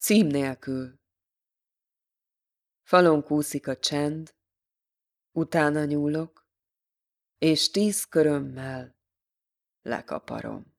Cím nélkül. Falon kúszik a csend, utána nyúlok, és tíz körömmel lekaparom.